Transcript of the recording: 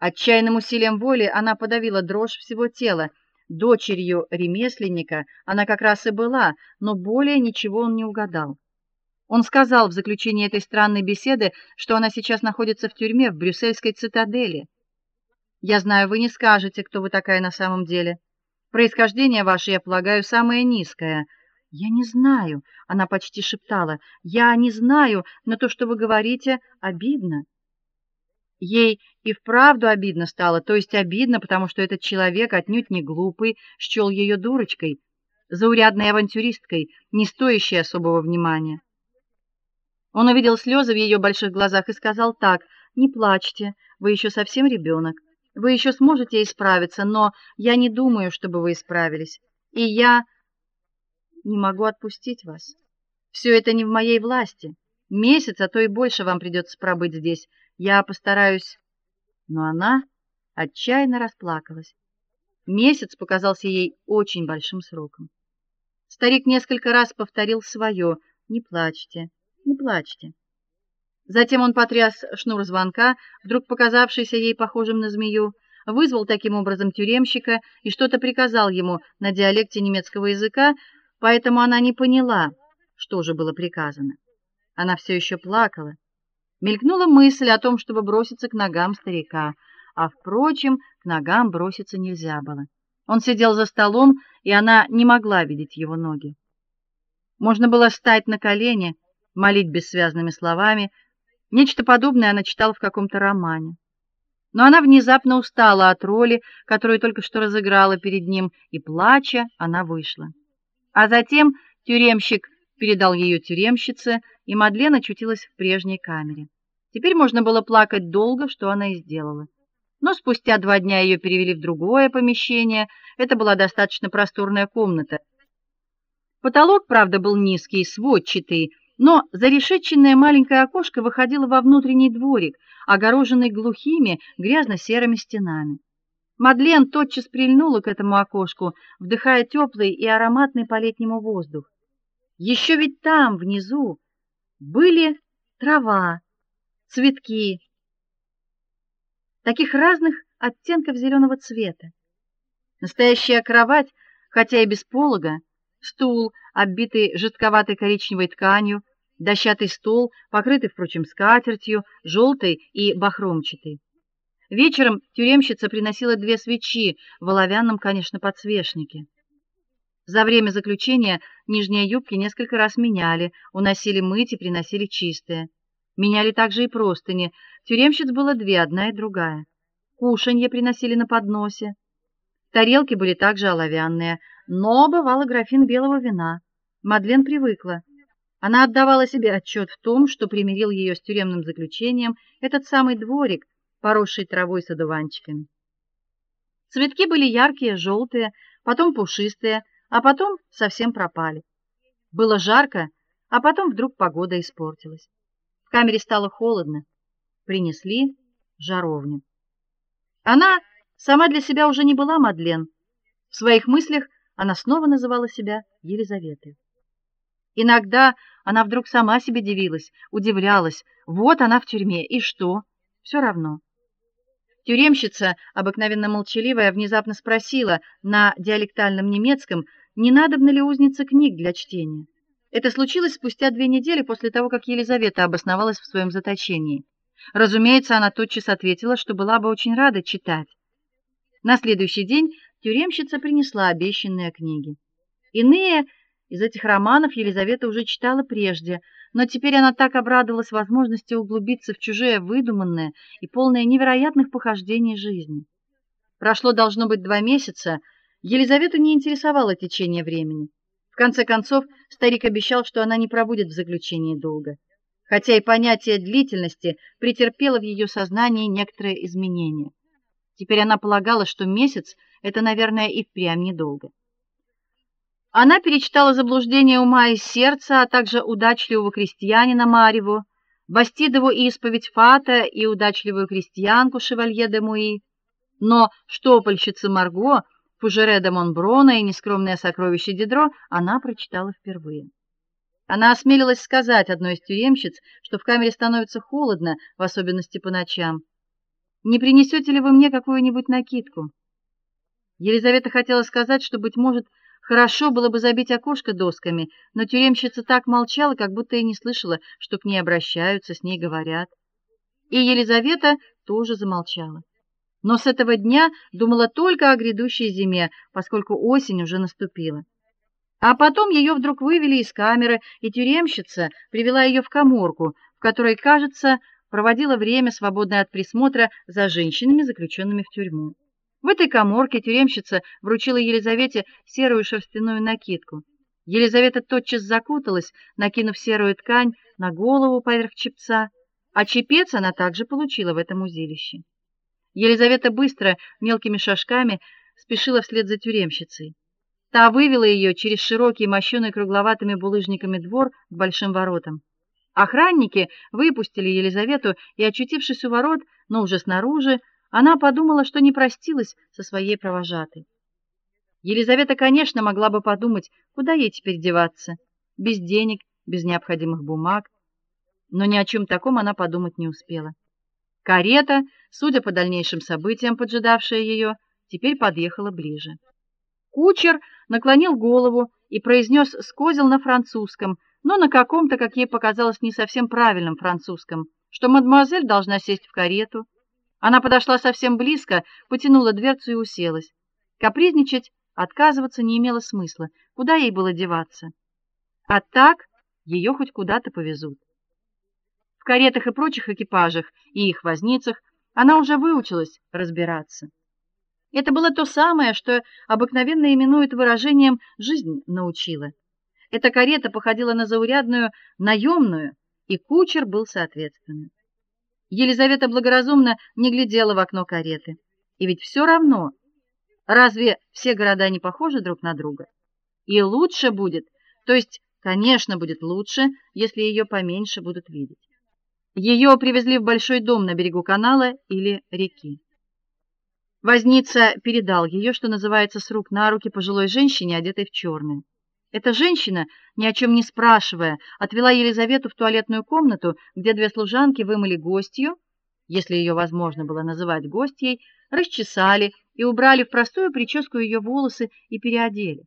Отчаянным усилием воли она подавила дрожь всего тела. Дочерью ремесленника она как раз и была, но более ничего он не угадал. Он сказал в заключении этой странной беседы, что она сейчас находится в тюрьме в брюссельской цитадели. Я знаю, вы не скажете, кто вы такая на самом деле. Происхождение ваше, я полагаю, самое низкое. Я не знаю, она почти шептала. Я не знаю, но то, что вы говорите, обидно. Ей и вправду обидно стало, то есть обидно, потому что этот человек отнюдь не глупый, счёл её дурочкой, заурядной авантюристкой, не стоящей особого внимания. Он увидел слёзы в её больших глазах и сказал так: "Не плачьте, вы ещё совсем ребёнок. Вы ещё сможете исправиться, но я не думаю, чтобы вы исправились. И я не могу отпустить вас. Всё это не в моей власти. Месяц, а то и больше вам придётся пробыть здесь. Я постараюсь. Но она отчаянно расплакалась. Месяц показался ей очень большим сроком. Старик несколько раз повторил свое: "Не плачьте, не плачьте". Затем он потряс шнур звонка, вдруг показавшийся ей похожим на змею, вызвал таким образом тюремщика и что-то приказал ему на диалекте немецкого языка, поэтому она не поняла, что же было приказано. Она все еще плакала. Мелькнула мысль о том, чтобы броситься к ногам старика, а впрочем, к ногам броситься нельзя было. Он сидел за столом, и она не могла видеть его ноги. Можно было встать на колени, молить бессвязными словами. Нечто подобное она читала в каком-то романе. Но она внезапно устала от роли, которую только что разыграла перед ним, и плача, она вышла. А затем тюремщик передал ее тюремщице, и Мадлен очутилась в прежней камере. Теперь можно было плакать долго, что она и сделала. Но спустя два дня ее перевели в другое помещение. Это была достаточно просторная комната. Потолок, правда, был низкий, сводчатый, но зарешеченное маленькое окошко выходило во внутренний дворик, огороженный глухими грязно-серыми стенами. Мадлен тотчас прильнула к этому окошку, вдыхая теплый и ароматный по-летнему воздух. Еще ведь там, внизу, были трава, цветки, таких разных оттенков зеленого цвета. Настоящая кровать, хотя и без полога, стул, оббитый жидковатой коричневой тканью, дощатый стол, покрытый, впрочем, скатертью, желтой и бахромчатой. Вечером тюремщица приносила две свечи в оловянном, конечно, подсвечнике. За время заключения нижние юбки несколько раз меняли, уносили мыть и приносили чистые. Меняли также и простыни. Тюремщиц было две, одна и другая. Кушанье приносили на подносе. Тарелки были также оловянные, но бывало графин белого вина. Мадлен привыкла. Она отдавала себе отчет в том, что примирил ее с тюремным заключением этот самый дворик, поросший травой с одуванчиками. Цветки были яркие, желтые, потом пушистые, а потом совсем пропали. Было жарко, а потом вдруг погода испортилась. В камере стало холодно. Принесли жаровню. Она сама для себя уже не была Мадлен. В своих мыслях она снова называла себя Елизаветой. Иногда она вдруг сама себе дивилась, удивлялась. Вот она в тюрьме, и что? Все равно. Тюремщица, обыкновенно молчаливая, внезапно спросила на диалектальном немецком, не надобно ли узнице книг для чтения. Это случилось спустя две недели после того, как Елизавета обосновалась в своем заточении. Разумеется, она тотчас ответила, что была бы очень рада читать. На следующий день тюремщица принесла обещанные книги. Иные из этих романов Елизавета уже читала прежде, но теперь она так обрадовалась возможности углубиться в чужие выдуманные и полные невероятных похождений жизни. Прошло должно быть два месяца, Елизавету не интересовало течение времени. В конце концов, старик обещал, что она не пробудет в заключении долго, хотя и понятие длительности претерпело в ее сознании некоторые изменения. Теперь она полагала, что месяц это, наверное, и впрямь недолго. Она перечитала заблуждение ума и сердца, а также удачливого крестьянина Марьеву, Бастидову исповедь Фата и удачливую крестьянку Шевалье де Муи, но штопольщица Марго Фужере де Монброна и нескромное сокровище Дидро она прочитала впервые. Она осмелилась сказать одной из тюремщиц, что в камере становится холодно, в особенности по ночам. Не принесете ли вы мне какую-нибудь накидку? Елизавета хотела сказать, что быть может, хорошо было бы забить окошко досками, но тюремщица так молчала, как будто и не слышала, что к ней обращаются, с ней говорят. И Елизавета тоже замолчала. Но с этого дня думала только о грядущей зиме, поскольку осень уже наступила. А потом ее вдруг вывели из камеры, и тюремщица привела ее в каморку, в которой, кажется, проводила время, свободное от присмотра за женщинами, заключенными в тюрьму. В этой каморке тюремщица вручила Елизавете серую шерстяную накидку. Елизавета тотчас закуталась, накинув серую ткань на голову поверх чепца, а чепец она также получила в этом узилище. Елизавета быстро, мелкими шажками спешила вслед за тюремщицей. Та вывела ее через широкий, мощёный кругловатыми булыжниками двор к большим воротам. Охранники выпустили Елизавету, и очутившись у ворот, но уже снаружи, она подумала, что не простилась со своей провожатой. Елизавета, конечно, могла бы подумать, куда ей теперь деваться, без денег, без необходимых бумаг, но ни о чем таком она подумать не успела. Карета, судя по дальнейшим событиям, поджидавшая ее, теперь подъехала ближе. Кучер наклонил голову и произнес с козел на французском, но на каком-то, как ей показалось, не совсем правильном французском, что мадемуазель должна сесть в карету. Она подошла совсем близко, потянула дверцу и уселась. Капризничать, отказываться не имело смысла. Куда ей было деваться? А так ее хоть куда-то повезут. В каретах и прочих экипажах и их возницах она уже выучилась разбираться. Это было то самое, что обыкновенно именуют выражением жизнь научила. Эта карета походила на заурядную наемную, и кучер был соответственным. Елизавета благоразумно не глядела в окно кареты. И ведь все равно, разве все города не похожи друг на друга? И лучше будет, то есть, конечно, будет лучше, если ее поменьше будут видеть. Ее привезли в большой дом на берегу канала или реки. Возница передал ее, что называется, с рук на руки пожилой женщине, одетой в черное. Эта женщина, ни о чем не спрашивая, отвела Елизавету в туалетную комнату, где две служанки вымыли гостью, если ее возможно было называть гостьей, расчесали и убрали в простую прическу ее волосы и переодели.